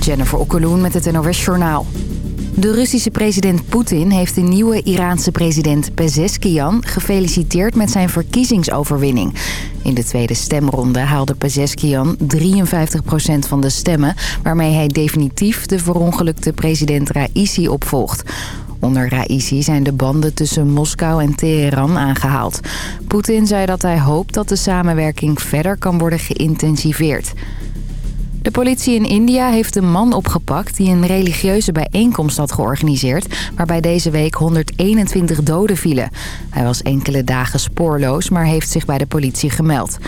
Jennifer Okkeloen met het NOS Journaal. De Russische president Poetin heeft de nieuwe Iraanse president Pezeskian gefeliciteerd met zijn verkiezingsoverwinning. In de tweede stemronde haalde Pezeskian 53% van de stemmen... waarmee hij definitief de verongelukte president Raisi opvolgt. Onder Raisi zijn de banden tussen Moskou en Teheran aangehaald. Poetin zei dat hij hoopt dat de samenwerking verder kan worden geïntensiveerd. De politie in India heeft een man opgepakt die een religieuze bijeenkomst had georganiseerd... waarbij deze week 121 doden vielen. Hij was enkele dagen spoorloos, maar heeft zich bij de politie gemeld.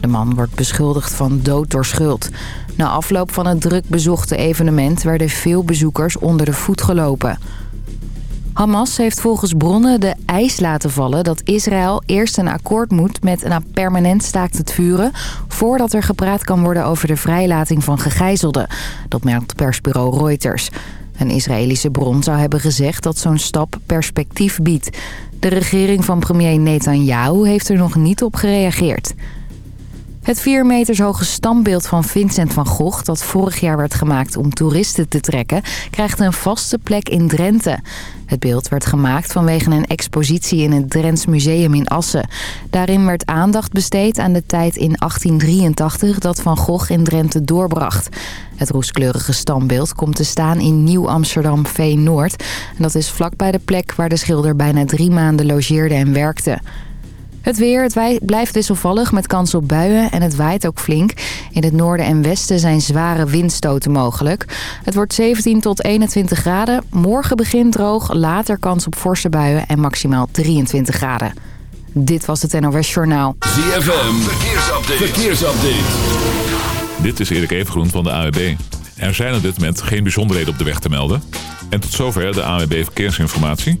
De man wordt beschuldigd van dood door schuld. Na afloop van het druk bezochte evenement werden veel bezoekers onder de voet gelopen. Hamas heeft volgens bronnen de eis laten vallen dat Israël eerst een akkoord moet met een permanent staakt het vuren... voordat er gepraat kan worden over de vrijlating van gegijzelden. Dat meldt persbureau Reuters. Een Israëlische bron zou hebben gezegd dat zo'n stap perspectief biedt. De regering van premier Netanyahu heeft er nog niet op gereageerd. Het 4 meters hoge standbeeld van Vincent van Gogh... dat vorig jaar werd gemaakt om toeristen te trekken... krijgt een vaste plek in Drenthe. Het beeld werd gemaakt vanwege een expositie in het Drents Museum in Assen. Daarin werd aandacht besteed aan de tijd in 1883 dat Van Gogh in Drenthe doorbracht. Het roeskleurige standbeeld komt te staan in Nieuw-Amsterdam Veen-Noord. En dat is vlakbij de plek waar de schilder bijna drie maanden logeerde en werkte. Het weer, het blijft wisselvallig met kans op buien en het waait ook flink. In het noorden en westen zijn zware windstoten mogelijk. Het wordt 17 tot 21 graden. Morgen begint droog, later kans op forse buien en maximaal 23 graden. Dit was het NOS Journaal. ZFM, verkeersupdate. verkeersupdate. Dit is Erik Evengroen van de AWB. Er zijn op dit moment geen bijzonderheden op de weg te melden. En tot zover de AWB Verkeersinformatie.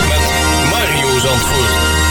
Zandvoort.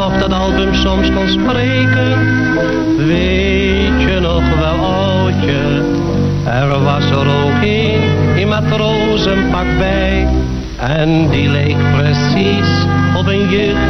Het was of dat album soms kon spreken, weet je nog wel, oudje? Er was er ook een in matrozenpak bij. En die leek precies op een jeugdkiek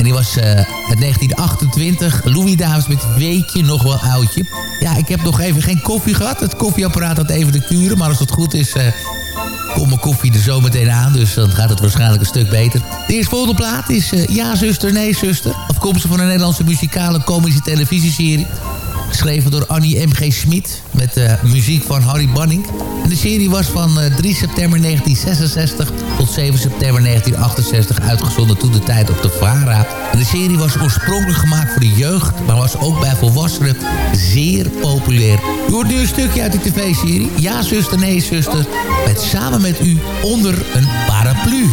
En die was eh, uit 1928. Louis Davis met Weet je nog wel oudje. Ja, ik heb nog even geen koffie gehad. Het koffieapparaat had even de kuren. Maar als het goed is, eh, komt mijn koffie er zo meteen aan. Dus dan gaat het waarschijnlijk een stuk beter. De eerstvolgende plaat is eh, Ja zuster, nee zuster. Afkomstig van een Nederlandse muzikale komische televisieserie. Geschreven door Annie M.G. Smit. Met eh, muziek van Harry Banning. En de serie was van eh, 3 september 1966 tot 7 september 1968 uitgezonden toen de tijd op de VARA. De serie was oorspronkelijk gemaakt voor de jeugd, maar was ook bij volwassenen zeer populair. U hoort nu een stukje uit de tv-serie. Ja, zuster, nee, zuster. Met samen met u onder een paraplu.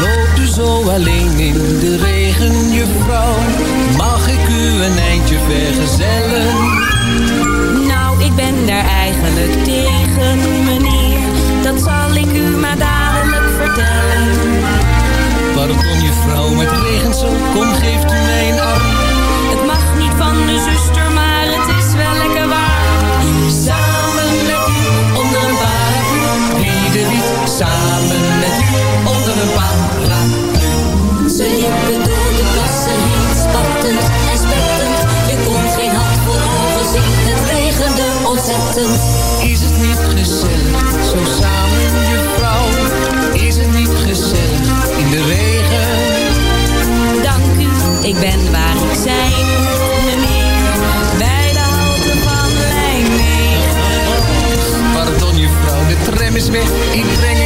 Loopt u zo alleen in de regen, juffrouw? Mag ik u een eindje vergezellen? Nou, ik ben daar eigenlijk tegen, meneer. Dat zal ik u maar dadelijk Pardon, juffrouw, met regen zo, kom geeft u mij een arm. Het mag niet van de zuster, maar het is wel lekker waar. Samen met u onder een paraplu. Wie de wiet, samen is weg.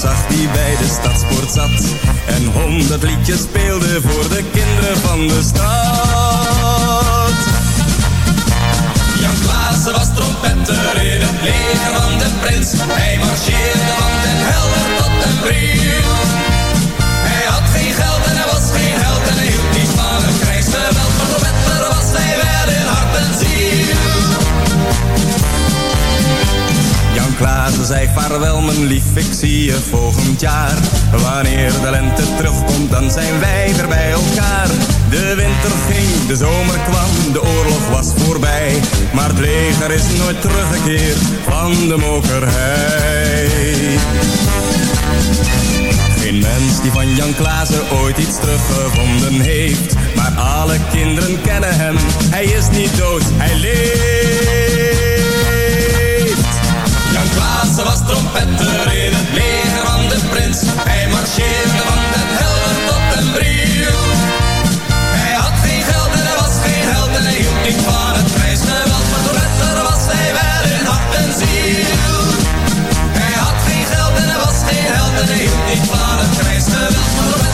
zag die bij de stadspoort zat. En honderd liedjes speelde voor de kinderen van de stad. Jan Klaassen was trompetter in het leger van de prins. Hij marcheerde van den helder tot den bril. Hij had geen geld en hij was geen Klaas zei vaarwel mijn lief, ik zie je volgend jaar. Wanneer de lente terugkomt, dan zijn wij er bij elkaar. De winter ging, de zomer kwam, de oorlog was voorbij. Maar het leger is nooit teruggekeerd van de mokerij. Geen mens die van Jan Klaassen ooit iets teruggevonden heeft. Maar alle kinderen kennen hem, hij is niet dood, hij leeft was trompetter in het leger van de prins. Hij marcheerde van den helden tot den bril. Hij had geen geld en hij was geen held en hij hield niet van het prijsgeweld. Maar door was hij wel in hart en ziel. Hij had geen geld en hij was geen held en hij hield niet van het prijsgeweld.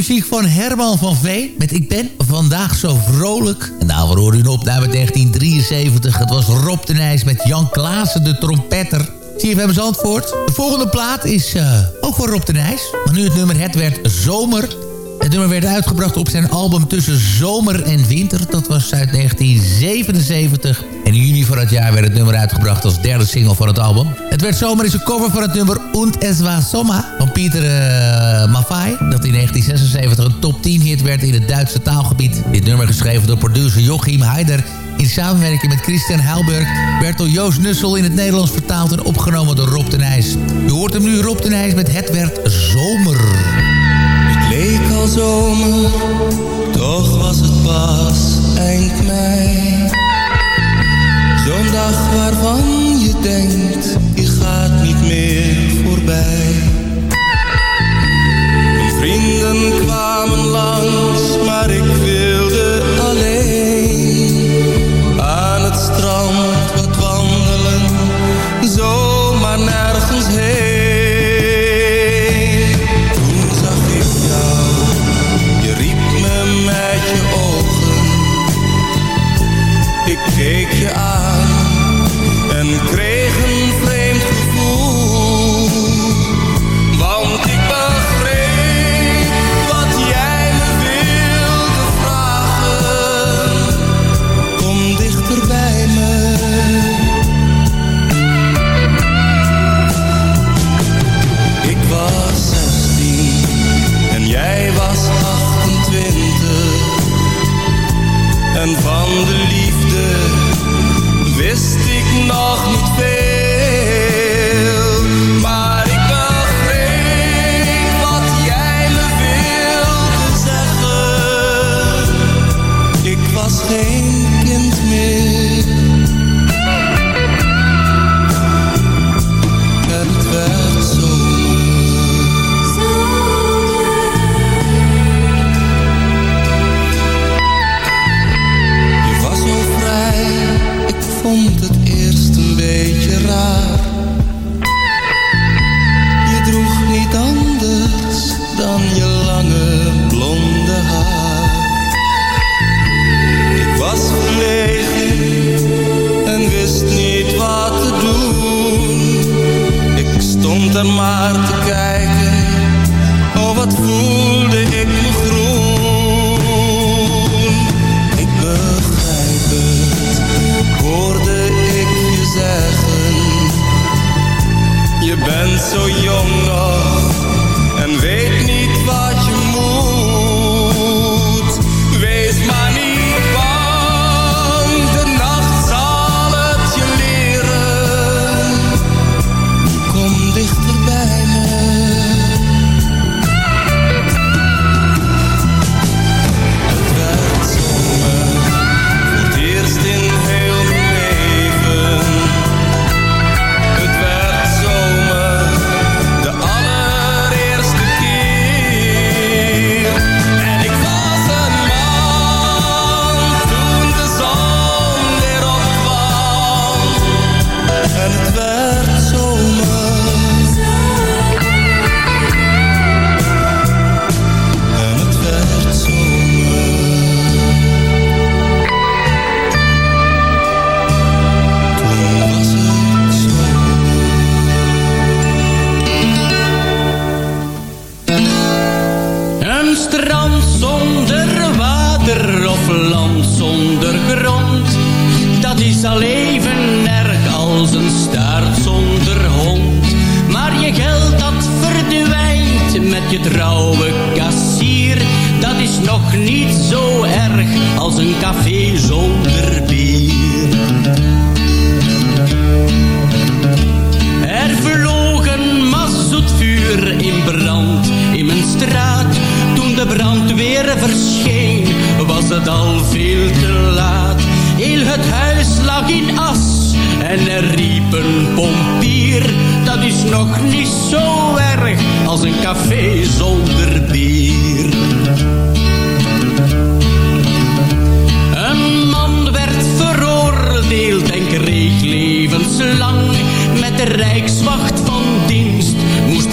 Muziek van Herman van Veen. Met Ik ben vandaag zo vrolijk. En daarvoor hoor u een opname 1973. Het was Rob de Nijs met Jan Klaassen, de trompetter. CFM Zandvoort. De volgende plaat is uh, ook van Rob de Nijs. Maar nu het nummer Het werd Zomer. Het nummer werd uitgebracht op zijn album Tussen Zomer en Winter. Dat was uit 1977. En in juni van het jaar werd het nummer uitgebracht als derde single van het album. Het werd Zomer is een cover van het nummer Und es war Sommer Pieter uh, Maffay. Dat in 1976 een top 10 hit werd in het Duitse taalgebied. Dit nummer geschreven door producer Joachim Heider in samenwerking met Christian Heilberg... Bertel Joost Nussel in het Nederlands vertaald en opgenomen door Rob de Nijs. Je hoort hem nu Rob de Nijs met Het werd Zomer. Het leek al zomer, toch was het pas eind mei. Zo'n dag waarvan je denkt, die gaat niet meer voorbij. Vrienden kwamen langs, maar ik wilde alleen. Aan het strand wat wandelen, zomaar nergens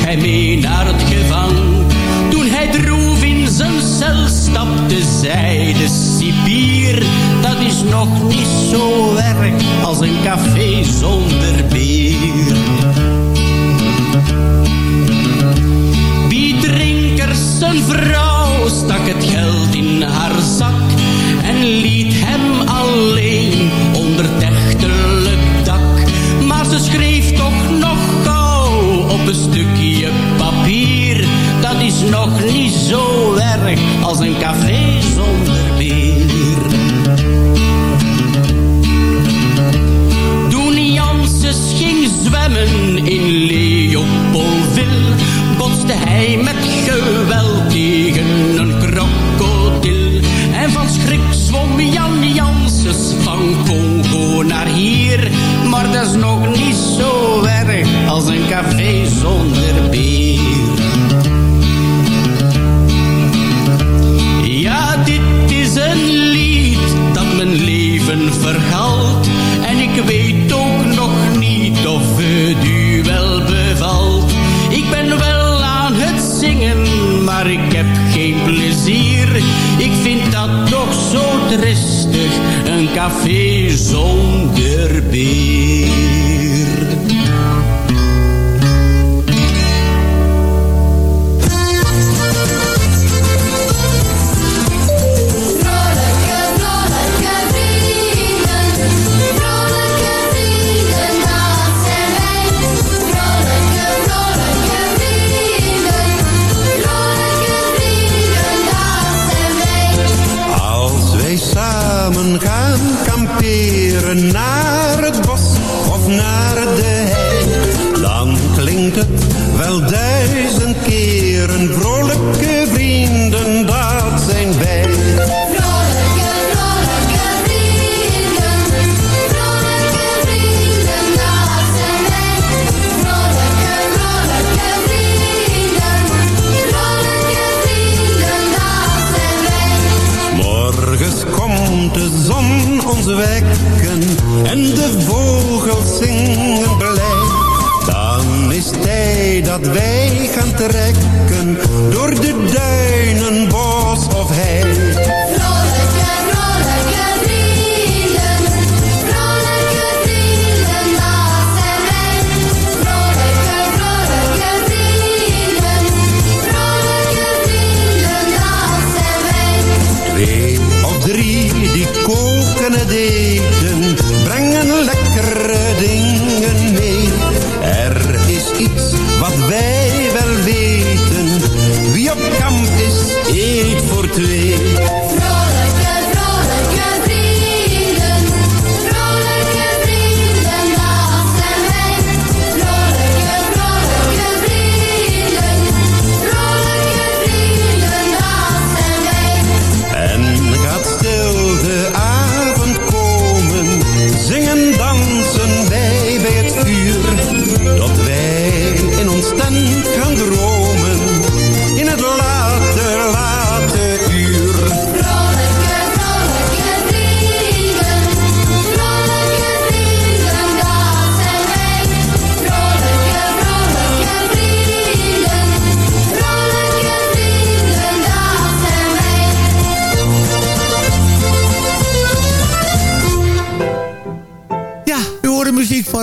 hij mee naar het gevang. Toen hij droef zachte zijde cipier. Dat is nog niet zo erg als een café zonder bier. Biedrinkers, zijn vrouw stak het geld in haar zak en liet hem alleen onder dechtelijk dak. Maar ze schreef toch nog gauw op een stukje is nog niet zo erg als een café zonder bier. Toen Janses ging zwemmen in Leopoldville, botste hij met geweld tegen een krokodil. En van schrik zwom Jan Janses van Congo naar hier. Maar dat is nog niet zo erg als een café zonder bier. En ik weet ook nog niet of het u wel bevalt. Ik ben wel aan het zingen, maar ik heb geen plezier. Ik vind dat toch zo tristig, een café zonder bier. tonight.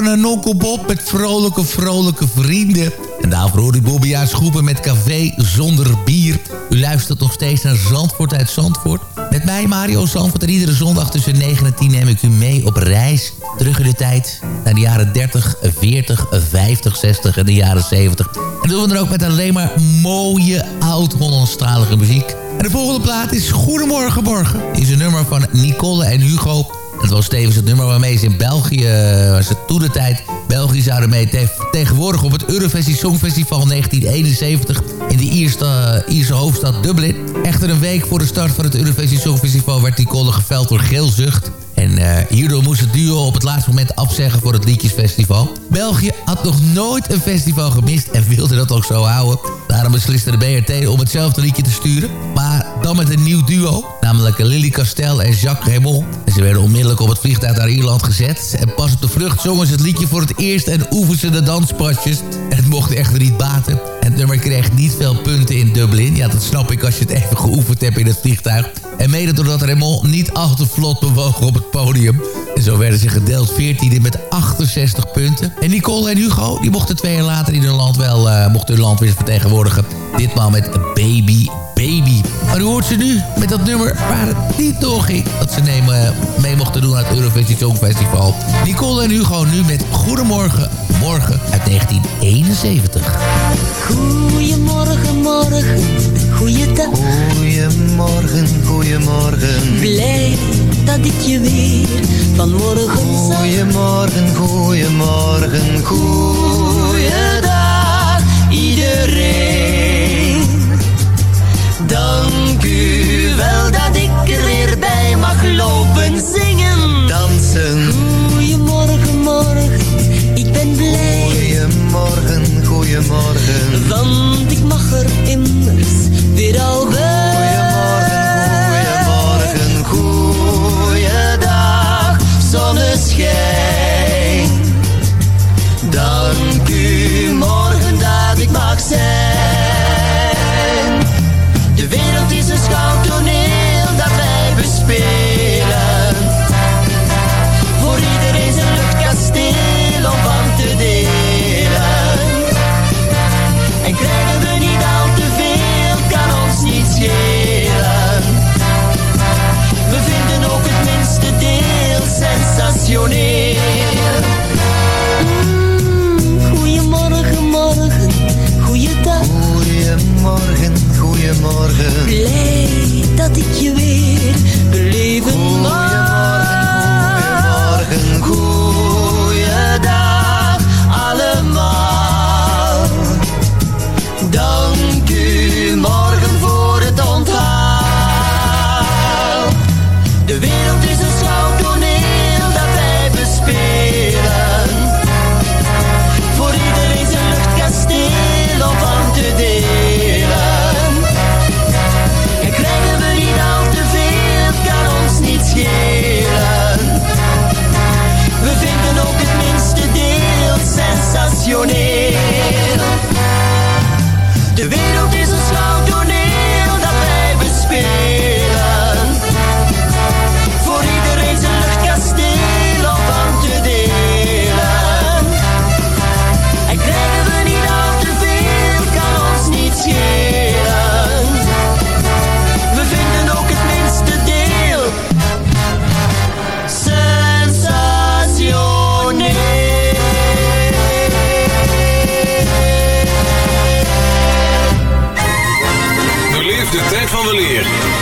Van Nonkel Bob met vrolijke, vrolijke vrienden. En daarvoor hoorde u Bobbejaars groepen met café zonder bier. U luistert nog steeds naar Zandvoort uit Zandvoort. Met mij Mario Zandvoort en iedere zondag tussen 9 en 10 neem ik u mee op reis. Terug in de tijd naar de jaren 30, 40, 50, 60 en de jaren 70. En doen we dan ook met alleen maar mooie oud-Hollandstalige muziek. En de volgende plaat is Goedemorgen Morgen. Is een nummer van Nicole en Hugo. Het was tevens het nummer waarmee ze in België, eh, waar ze toen de tijd België zouden mee te- tegenwoordig op het Eurovisie Songfestival 1971 in de Ierse, hoofdstad Dublin. Echter een week voor de start van het Eurovisie Songfestival werd Nicole geveld door geelzucht. En eh, hierdoor moest het duo op het laatste moment afzeggen voor het Liedjesfestival. België had nog nooit een festival gemist en wilde dat ook zo houden. Daarom besliste de BRT om hetzelfde liedje te sturen. Maar dan met een nieuw duo, namelijk Lily Castel en Jacques Raymond. En ze werden onmiddellijk op het vliegtuig naar Ierland gezet. En pas op de vlucht zongen ze het liedje voor het eerst en oefenden ze de danspasjes. Het mocht echter niet baten. Het nummer kreeg niet veel punten in Dublin. Ja, dat snap ik als je het even geoefend hebt in het vliegtuig. En mede doordat Raymond niet al te vlot bewoog op het podium. En zo werden ze gedeeld 14 met 68 punten. En Nicole en Hugo, die mochten twee jaar later in hun land wel uh, mochten hun land weer vertegenwoordigen. Ditmaal met Baby Baby. Maar u hoort ze nu met dat nummer waar het niet doorging. Dat ze nemen, mee mochten doen aan het Eurovisie Songfestival. Nicole en Hugo nu met Goedemorgen, Morgen uit 1971. Goedemorgen, morgen, goeiedag. Goedemorgen, goedemorgen. Blij dat ik je weer vanmorgen zag. Goedemorgen, goedemorgen, goeiedag zingen. Dansen. Goedemorgen, morgen, ik ben blij. Goedemorgen, goedemorgen. Want ik mag er immers weer al bij.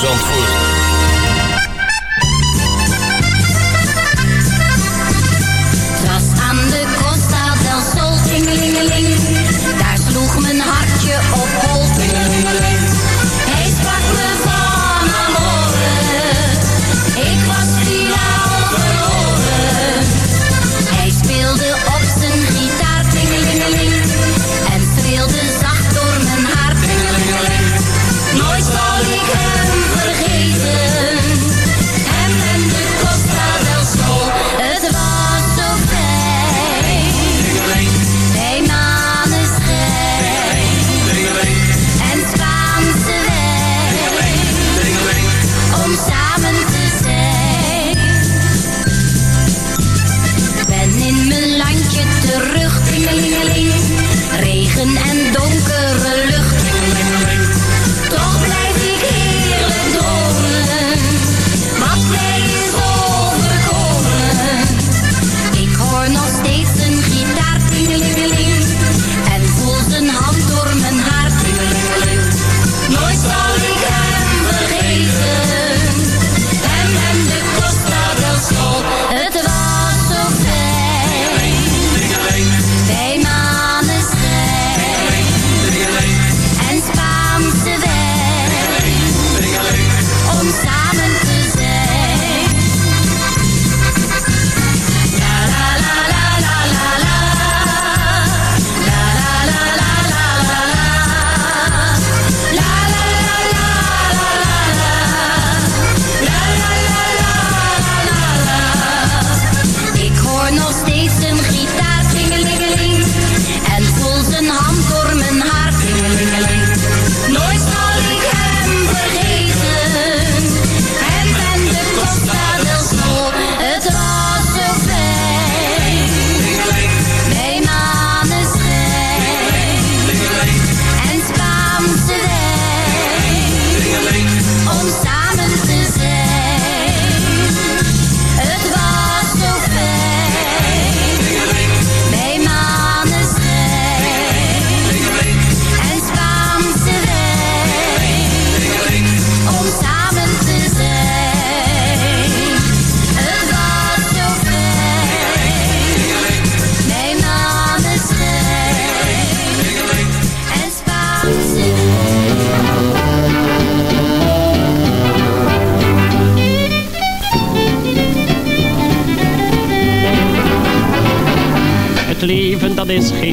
Zandvoort. was aan de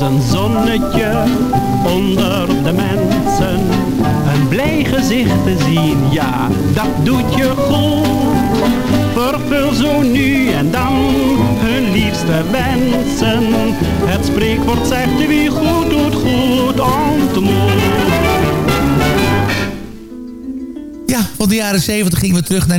Een zonnetje onder de mensen. Een blij gezicht te zien, ja, dat doet je goed. Vervul zo nu en dan hun liefste wensen. Het spreekwoord zegt wie goed doet, goed ontmoet. Ja, van de jaren 70 gingen we terug naar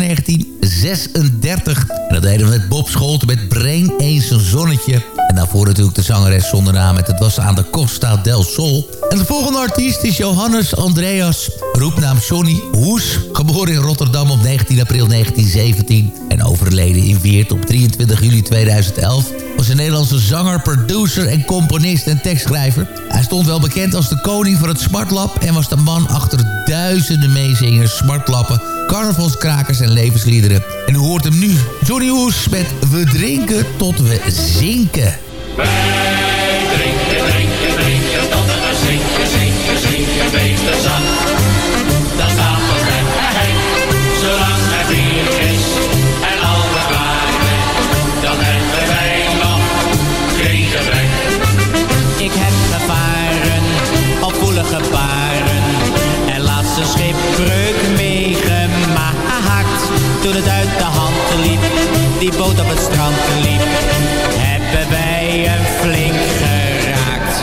1936. En dat deden we met Bob Scholten met Breng eens een zonnetje. En daarvoor natuurlijk de zangeres zonder naam. Het was aan de Costa del Sol. En de volgende artiest is Johannes Andreas, roepnaam Johnny Hoes. Geboren in Rotterdam op 19 april 1917 en overleden in Weert op 23 juli 2011 was een Nederlandse zanger, producer en componist en tekstschrijver. Hij stond wel bekend als de koning van het smartlap... en was de man achter duizenden meezingers, smartlappen, carnavalskrakers en levensliederen. En u hoort hem nu, Johnny Hoes met We drinken tot we zinken. Die boot op het strand liep, hebben wij een flink geraakt.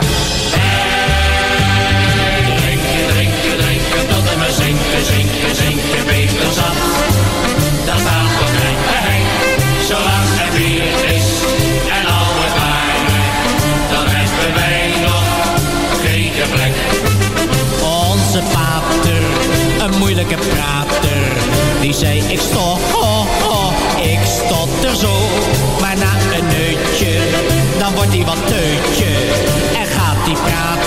Drinken, drinken, drinken tot en we zinken, zinken, zinken, beter zat. Dan staat ons bij hij, zolang er bier is en al het dan hebben wij nog geen gebrek. Onze pater, een moeilijke prater, die zei ik stop, wat teutje. En gaat hij praten,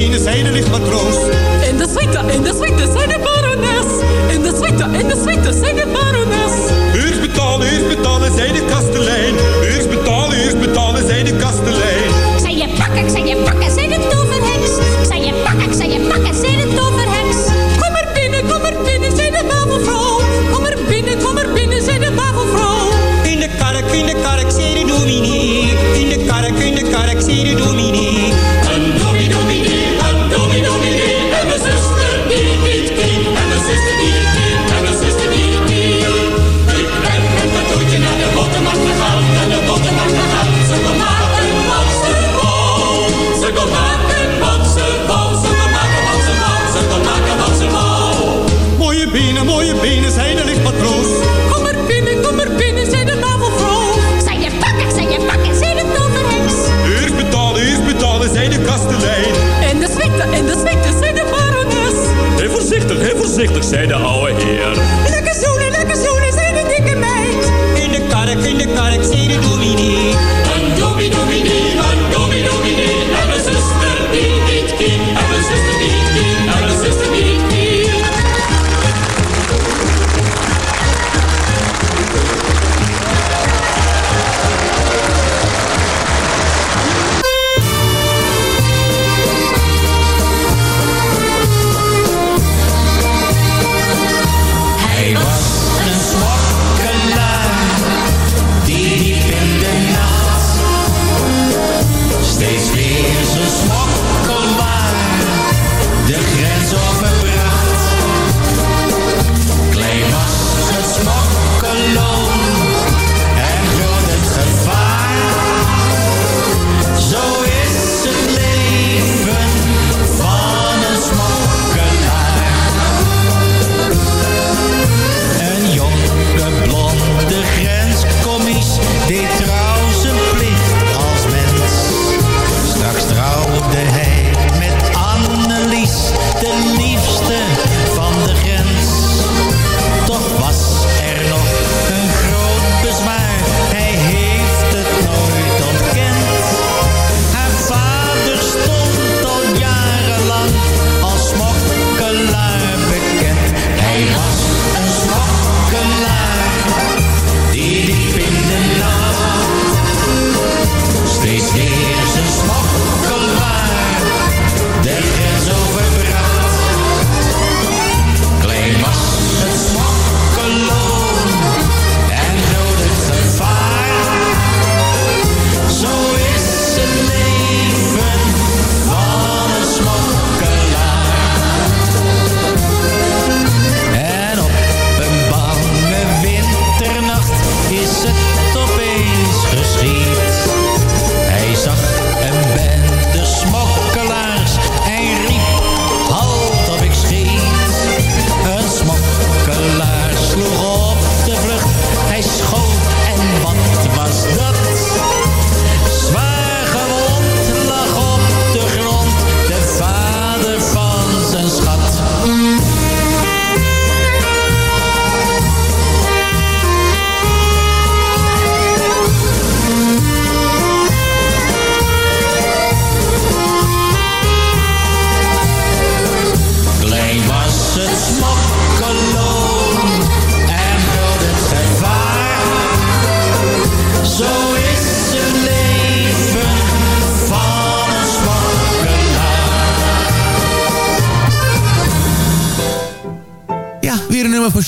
benen, mooie benen, zei de lichtmatroos. In de suite, in de suite, zei de barones. In de suite, in de suite, zei de barones. Eerst betalen, betalen, zei de kastelein. Voorzichtig, zei de oude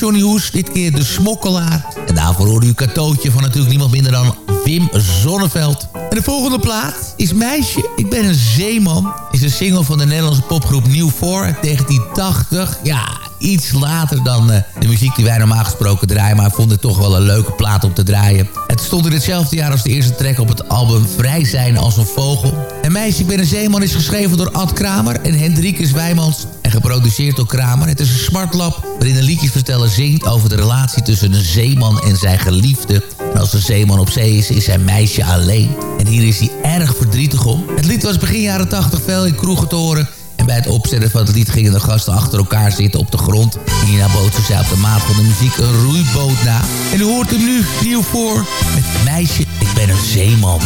Johnny Hoes. Dit keer De Smokkelaar. En daarvoor hoorde u katootje van natuurlijk niemand minder dan Wim Zonneveld. En de volgende plaat is Meisje, ik ben een zeeman. Is een single van de Nederlandse popgroep Nieuw Voor uit 1980. Ja, iets later dan eh, de muziek die wij normaal gesproken draaien. Maar ik vond het toch wel een leuke plaat om te draaien. Het stond in hetzelfde jaar als de eerste track op het album Vrij zijn als een vogel. En Meisje, ik ben een zeeman is geschreven door Ad Kramer en Hendrikus Wijmans. En geproduceerd door Kramer. Het is een smartlap waarin een liedjesversteller zingt over de relatie tussen een zeeman en zijn geliefde. En als de zeeman op zee is, is zijn meisje alleen. En hier is hij erg verdrietig om. Het lied was begin jaren 80 veel in kroegen te horen. En bij het opzetten van het lied gingen de gasten achter elkaar zitten op de grond. Nina Bootsen zei op de maat van de muziek een roeiboot na. En u hoort hem nu nieuw voor met Meisje, Ik ben een zeeman.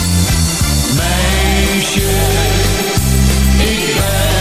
Meisje, ik ben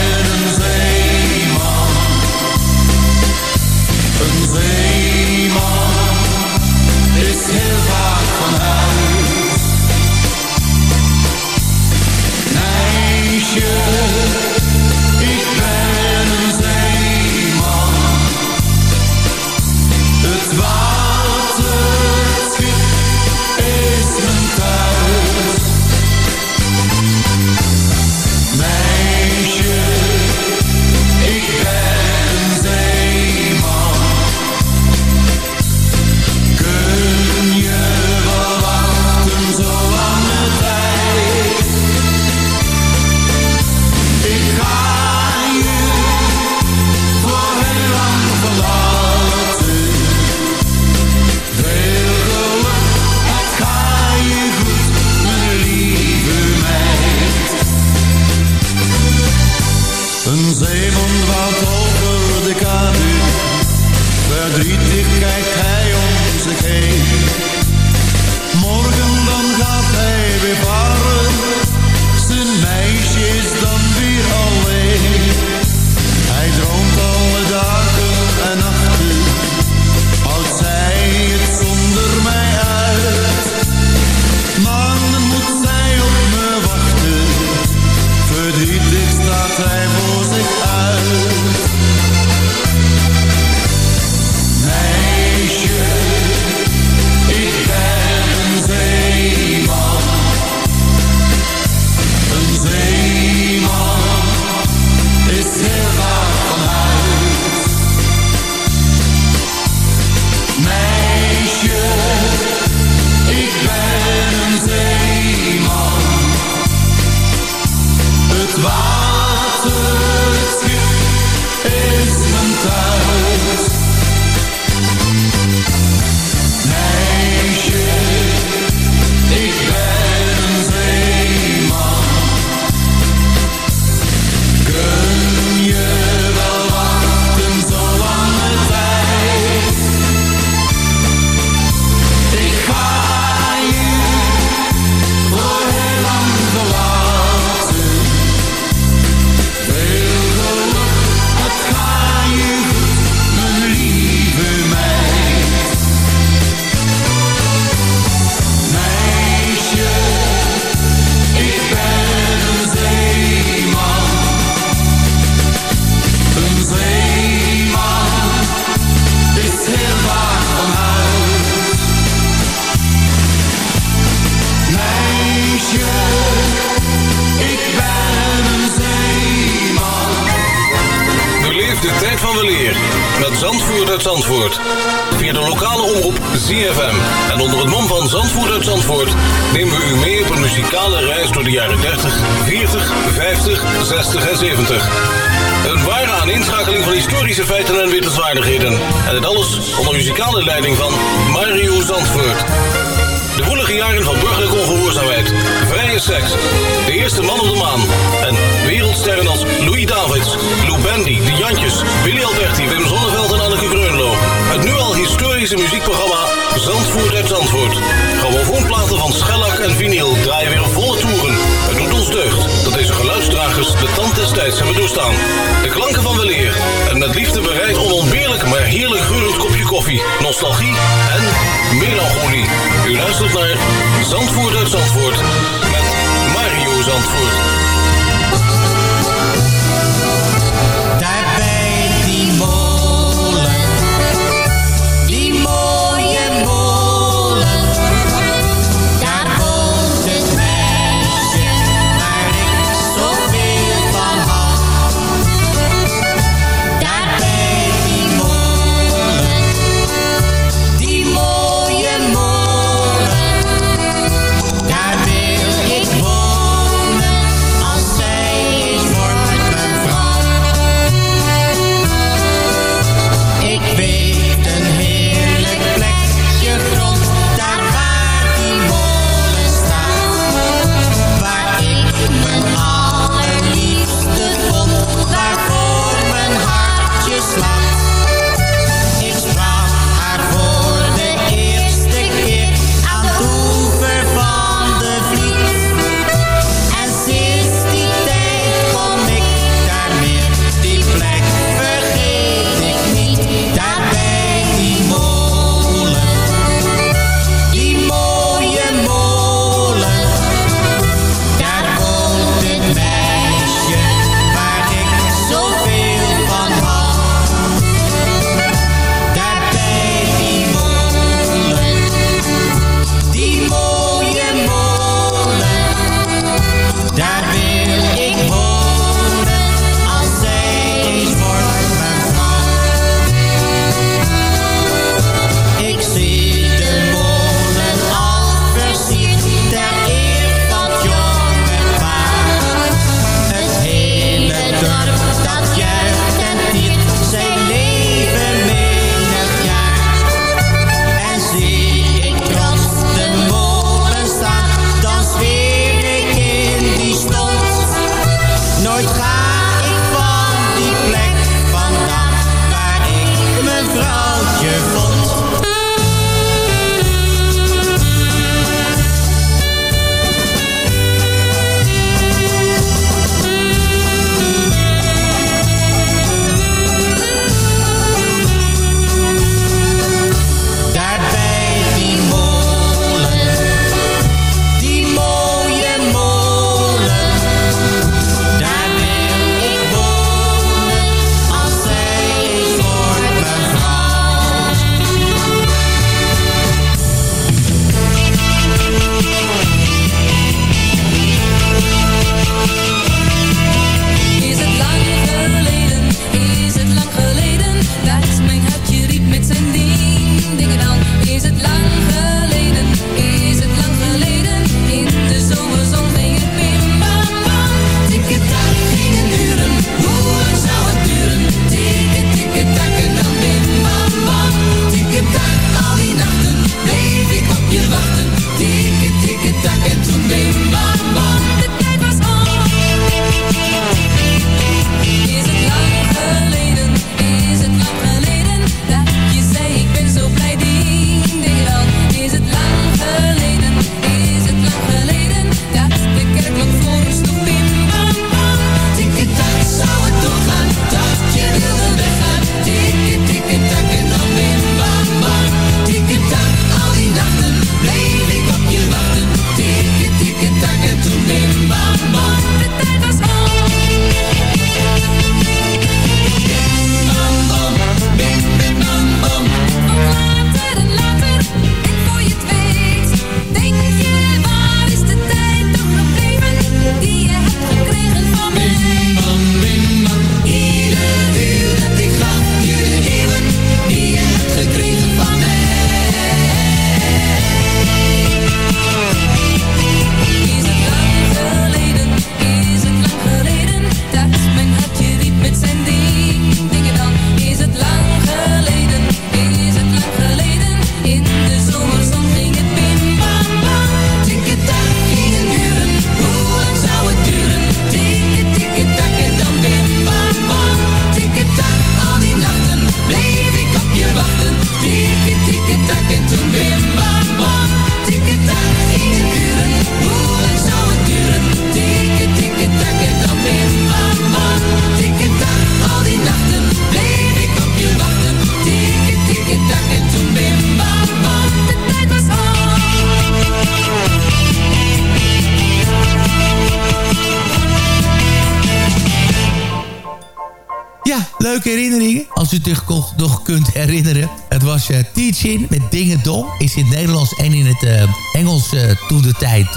uh, met Dingen Dong. Is in het Nederlands en in het uh, Engels uh, toen de tijd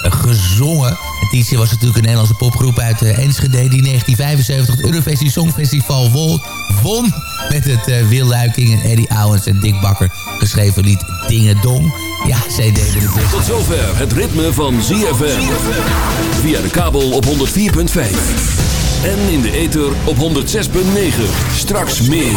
gezongen. En Teaching was natuurlijk een Nederlandse popgroep uit Enschede... die in 1975 het Eurovisie Songfestival won. won met het Wil Luiking en Eddie Owens en Dick Bakker geschreven lied Dingen Dong. Ja, zij deden het. Tot zover het ritme van ZFM. Via de kabel op 104.5. En in de ether op 106.9. Straks meer.